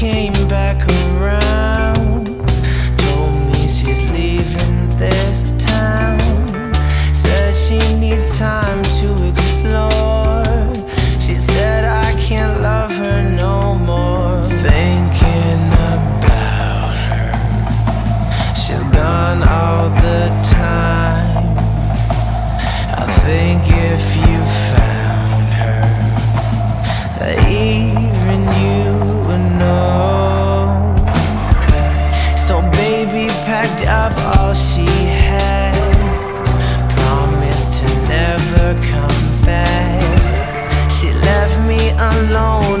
came all she had, promised to never come back. She left me alone